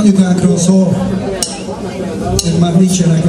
anyukákról szól, ők már nincsenek.